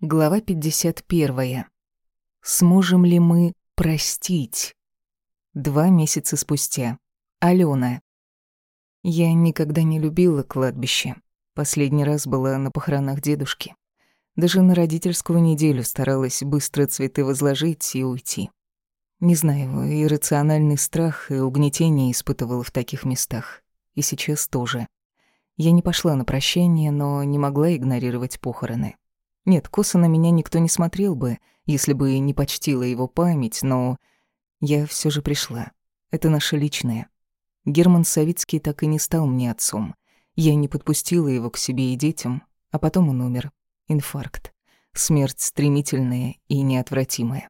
Глава 51. Сможем ли мы простить? Два месяца спустя. Алена. Я никогда не любила кладбище. Последний раз была на похоронах дедушки. Даже на родительскую неделю старалась быстро цветы возложить и уйти. Не знаю, иррациональный страх и угнетение испытывала в таких местах. И сейчас тоже. Я не пошла на прощание, но не могла игнорировать похороны. Нет, косо на меня никто не смотрел бы, если бы не почтила его память, но я все же пришла. Это наше личное. Герман Савицкий так и не стал мне отцом. Я не подпустила его к себе и детям, а потом он умер. Инфаркт. Смерть стремительная и неотвратимая.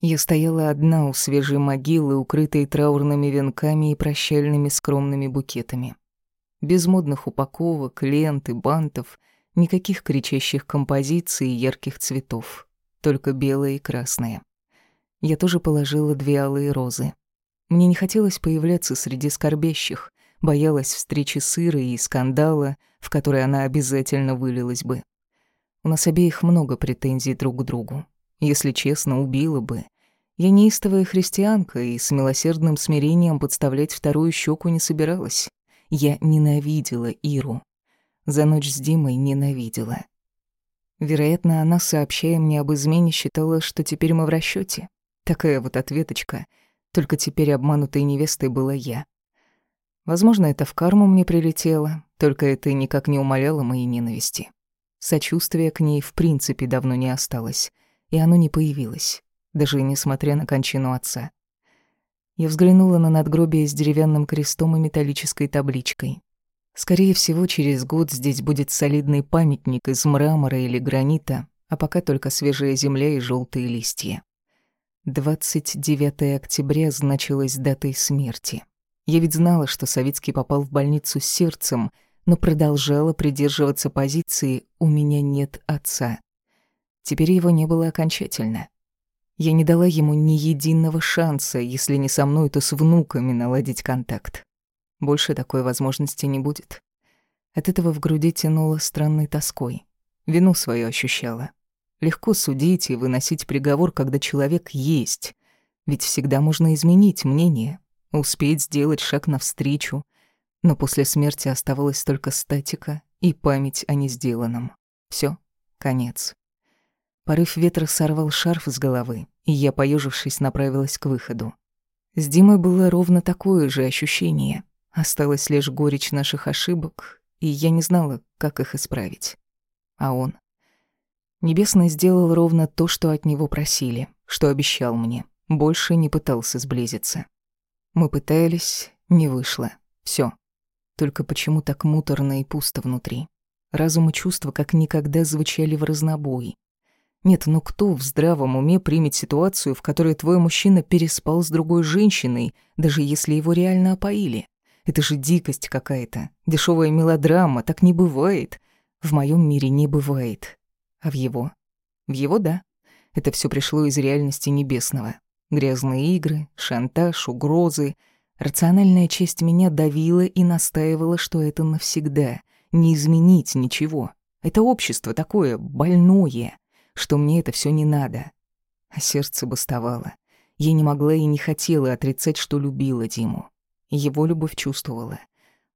Я стояла одна у свежей могилы, укрытой траурными венками и прощальными скромными букетами. Без модных упаковок, лент и бантов — Никаких кричащих композиций и ярких цветов, только белые и красные. Я тоже положила две алые розы. Мне не хотелось появляться среди скорбящих, боялась встречи с Ирой и скандала, в который она обязательно вылилась бы. У нас обеих много претензий друг к другу. Если честно, убила бы. Я неистовая христианка и с милосердным смирением подставлять вторую щеку не собиралась. Я ненавидела Иру за ночь с Димой ненавидела. Вероятно, она, сообщая мне об измене, считала, что теперь мы в расчете. Такая вот ответочка. Только теперь обманутой невестой была я. Возможно, это в карму мне прилетело, только это никак не умаляло моей ненависти. Сочувствия к ней в принципе давно не осталось, и оно не появилось, даже несмотря на кончину отца. Я взглянула на надгробие с деревянным крестом и металлической табличкой. Скорее всего, через год здесь будет солидный памятник из мрамора или гранита, а пока только свежая земля и желтые листья. 29 октября значилось датой смерти. Я ведь знала, что Савицкий попал в больницу с сердцем, но продолжала придерживаться позиции «у меня нет отца». Теперь его не было окончательно. Я не дала ему ни единого шанса, если не со мной, то с внуками наладить контакт. Больше такой возможности не будет. От этого в груди тянуло странной тоской. Вину свою ощущала. Легко судить и выносить приговор, когда человек есть. Ведь всегда можно изменить мнение, успеть сделать шаг навстречу. Но после смерти оставалась только статика и память о несделанном. Все, конец. Порыв ветра сорвал шарф с головы, и я, поежившись, направилась к выходу. С Димой было ровно такое же ощущение — Осталась лишь горечь наших ошибок, и я не знала, как их исправить. А он... Небесный сделал ровно то, что от него просили, что обещал мне. Больше не пытался сблизиться. Мы пытались, не вышло. Все. Только почему так муторно и пусто внутри? Разум и чувства как никогда звучали в разнобой. Нет, ну кто в здравом уме примет ситуацию, в которой твой мужчина переспал с другой женщиной, даже если его реально опоили? Это же дикость какая-то. Дешевая мелодрама, так не бывает. В моем мире не бывает. А в его? В его, да. Это все пришло из реальности небесного. Грязные игры, шантаж, угрозы. Рациональная часть меня давила и настаивала, что это навсегда. Не изменить ничего. Это общество такое больное, что мне это все не надо. А сердце бастовало. Я не могла и не хотела отрицать, что любила Диму. Его любовь чувствовала.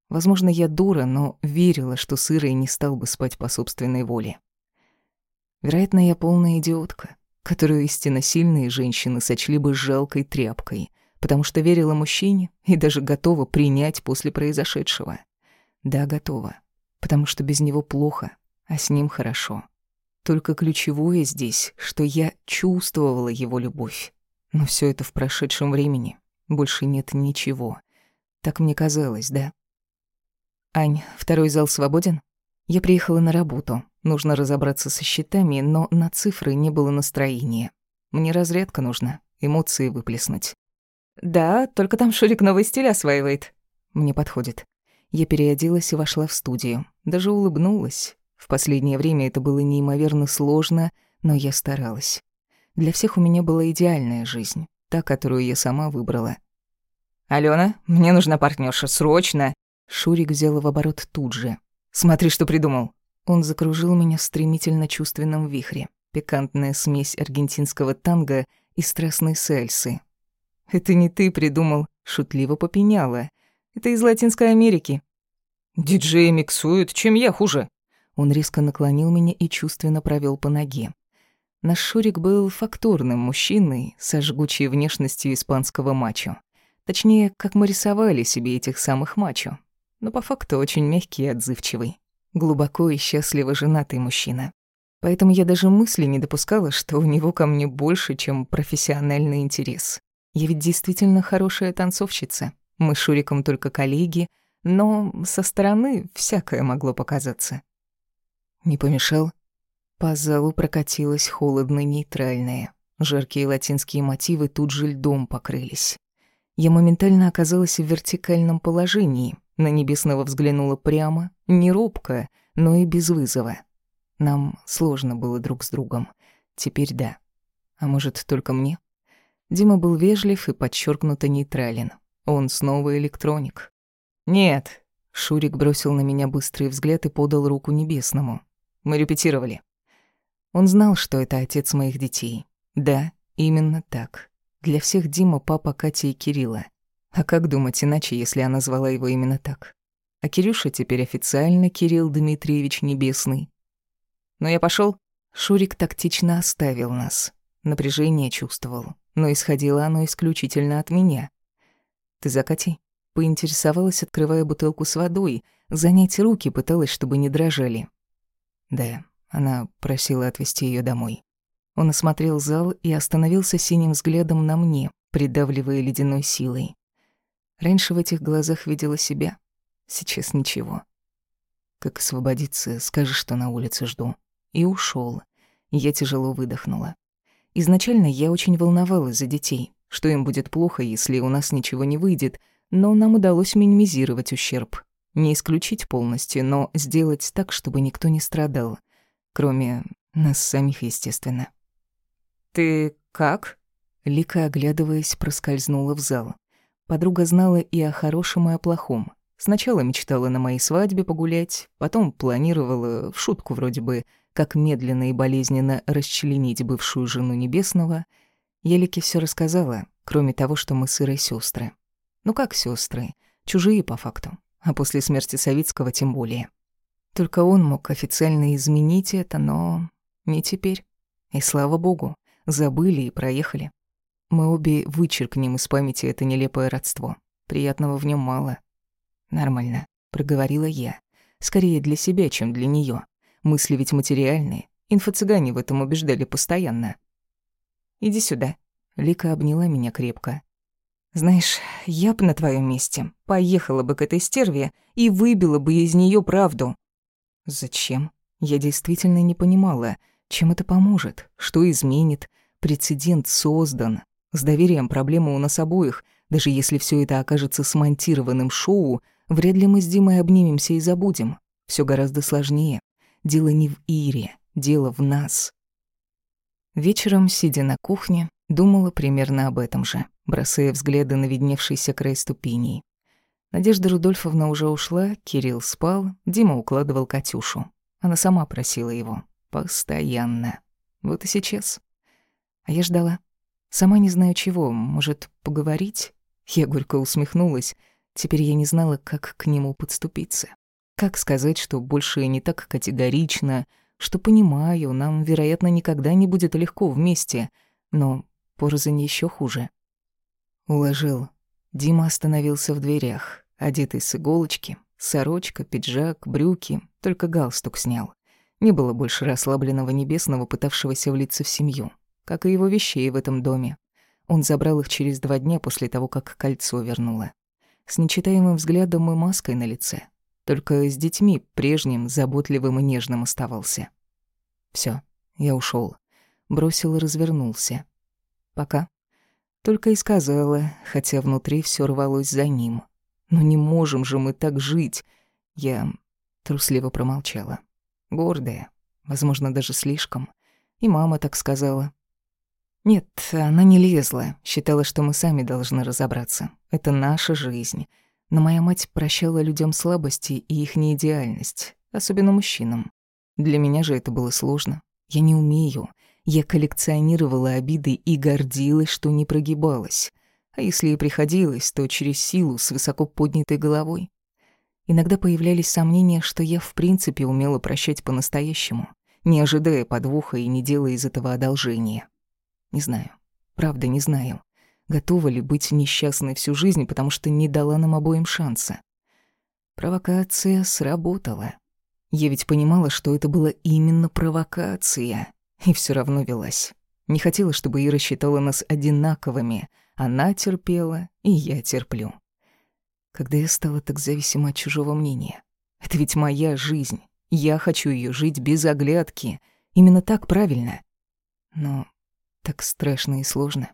Возможно, я дура, но верила, что с Ирой не стал бы спать по собственной воле. Вероятно, я полная идиотка, которую истинно сильные женщины сочли бы жалкой тряпкой, потому что верила мужчине и даже готова принять после произошедшего. Да, готова, потому что без него плохо, а с ним хорошо. Только ключевое здесь, что я чувствовала его любовь. Но все это в прошедшем времени. Больше нет ничего. Так мне казалось, да? Ань, второй зал свободен? Я приехала на работу. Нужно разобраться со счетами, но на цифры не было настроения. Мне разрядка нужна, эмоции выплеснуть. Да, только там Шурик новый стиль осваивает. Мне подходит. Я переоделась и вошла в студию. Даже улыбнулась. В последнее время это было неимоверно сложно, но я старалась. Для всех у меня была идеальная жизнь, та, которую я сама выбрала. «Алена, мне нужна партнерша, срочно!» Шурик взял в оборот тут же. «Смотри, что придумал!» Он закружил меня в стремительно чувственном вихре. Пикантная смесь аргентинского танго и страстной сальсы. «Это не ты придумал», — шутливо попеняла. «Это из Латинской Америки». «Диджеи миксуют, чем я хуже?» Он резко наклонил меня и чувственно провел по ноге. Наш Шурик был фактурным мужчиной со жгучей внешностью испанского мачо. Точнее, как мы рисовали себе этих самых мачо. Но по факту очень мягкий и отзывчивый. Глубоко и счастливо женатый мужчина. Поэтому я даже мысли не допускала, что у него ко мне больше, чем профессиональный интерес. Я ведь действительно хорошая танцовщица. Мы с Шуриком только коллеги, но со стороны всякое могло показаться. Не помешал? По залу прокатилось холодно-нейтральное. Жаркие латинские мотивы тут же льдом покрылись. Я моментально оказалась в вертикальном положении. На Небесного взглянула прямо, не робко, но и без вызова. Нам сложно было друг с другом. Теперь да. А может, только мне? Дима был вежлив и подчеркнуто нейтрален. Он снова электроник. «Нет», — Шурик бросил на меня быстрый взгляд и подал руку Небесному. «Мы репетировали». Он знал, что это отец моих детей. Да, именно так. Для всех Дима папа Кати и Кирилла. А как думать иначе, если она звала его именно так? А Кирюша теперь официально Кирилл Дмитриевич Небесный. Но я пошел. Шурик тактично оставил нас. Напряжение чувствовал, но исходило оно исключительно от меня. «Ты за Катей?» Поинтересовалась, открывая бутылку с водой. Занять руки пыталась, чтобы не дрожали. Да, она просила отвезти ее домой. Он осмотрел зал и остановился синим взглядом на мне, придавливая ледяной силой. Раньше в этих глазах видела себя, сейчас ничего. Как освободиться, скажи, что на улице жду. И ушел. Я тяжело выдохнула. Изначально я очень волновалась за детей, что им будет плохо, если у нас ничего не выйдет, но нам удалось минимизировать ущерб. Не исключить полностью, но сделать так, чтобы никто не страдал. Кроме нас самих, естественно. «Ты как?» Лика, оглядываясь, проскользнула в зал. Подруга знала и о хорошем, и о плохом. Сначала мечтала на моей свадьбе погулять, потом планировала, в шутку вроде бы, как медленно и болезненно расчленить бывшую жену Небесного. Я Лике всё рассказала, кроме того, что мы сырые сестры. Ну как сестры, Чужие по факту. А после смерти Савицкого тем более. Только он мог официально изменить это, но не теперь. И слава богу, забыли и проехали. Мы обе вычеркнем из памяти это нелепое родство. Приятного в нем мало. Нормально, проговорила я. Скорее для себя, чем для нее. Мысли ведь материальные. Инфо-цыгане в этом убеждали постоянно. «Иди сюда». Лика обняла меня крепко. «Знаешь, я б на твоем месте поехала бы к этой стерве и выбила бы из нее правду». «Зачем?» Я действительно не понимала, чем это поможет, что изменит. Прецедент создан. С доверием проблема у нас обоих. Даже если все это окажется смонтированным шоу, вряд ли мы с Димой обнимемся и забудем. Все гораздо сложнее. Дело не в Ире, дело в нас. Вечером, сидя на кухне, думала примерно об этом же, бросая взгляды на видневшийся край ступеней. Надежда Рудольфовна уже ушла, Кирилл спал, Дима укладывал Катюшу. Она сама просила его. Постоянно. Вот и сейчас. А я ждала. Сама не знаю чего, может, поговорить? Я горько усмехнулась. Теперь я не знала, как к нему подступиться. Как сказать, что больше не так категорично, что понимаю, нам, вероятно, никогда не будет легко вместе, но порознь еще хуже. Уложил. Дима остановился в дверях, одетый с иголочки, сорочка, пиджак, брюки, только галстук снял. Не было больше расслабленного небесного, пытавшегося влиться в семью как и его вещей в этом доме. Он забрал их через два дня после того, как кольцо вернуло. С нечитаемым взглядом и маской на лице. Только с детьми прежним, заботливым и нежным оставался. Все, я ушел, Бросил и развернулся. Пока. Только и сказала, хотя внутри все рвалось за ним. Но не можем же мы так жить. Я трусливо промолчала. Гордая, возможно, даже слишком. И мама так сказала. Нет, она не лезла, считала, что мы сами должны разобраться. Это наша жизнь. Но моя мать прощала людям слабости и их неидеальность, особенно мужчинам. Для меня же это было сложно. Я не умею. Я коллекционировала обиды и гордилась, что не прогибалась. А если и приходилось, то через силу, с высоко поднятой головой. Иногда появлялись сомнения, что я в принципе умела прощать по-настоящему, не ожидая подвоха и не делая из этого одолжения. Не знаю. Правда, не знаю. Готова ли быть несчастной всю жизнь, потому что не дала нам обоим шанса. Провокация сработала. Я ведь понимала, что это была именно провокация, и все равно велась. Не хотела, чтобы Ира считала нас одинаковыми. Она терпела, и я терплю. Когда я стала так зависима от чужого мнения? Это ведь моя жизнь. Я хочу ее жить без оглядки. Именно так правильно. Но так страшно и сложно.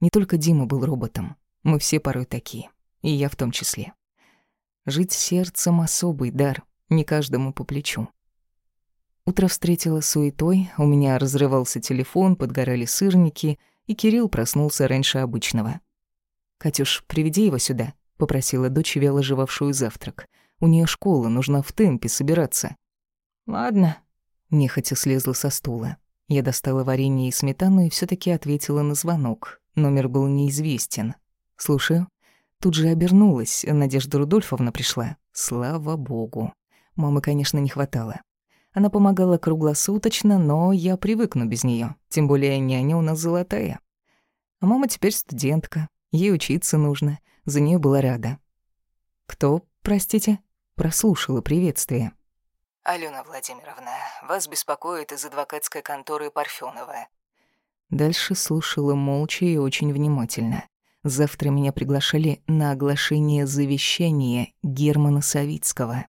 Не только Дима был роботом. Мы все порой такие. И я в том числе. Жить сердцем — особый дар, не каждому по плечу. Утро встретило суетой, у меня разрывался телефон, подгорали сырники, и Кирилл проснулся раньше обычного. «Катюш, приведи его сюда», — попросила дочь, вяло жевавшую завтрак. «У нее школа, нужно в темпе собираться». «Ладно», — нехотя слезла со стула. Я достала варенье и сметану и все таки ответила на звонок. Номер был неизвестен. «Слушаю». Тут же обернулась, Надежда Рудольфовна пришла. Слава богу. Мамы, конечно, не хватало. Она помогала круглосуточно, но я привыкну без нее. Тем более няня у нас золотая. А мама теперь студентка. Ей учиться нужно. За нее была рада. «Кто, простите?» Прослушала приветствие. «Алена Владимировна, вас беспокоит из адвокатской конторы Парфёнова». Дальше слушала молча и очень внимательно. Завтра меня приглашали на оглашение завещания Германа Савицкого.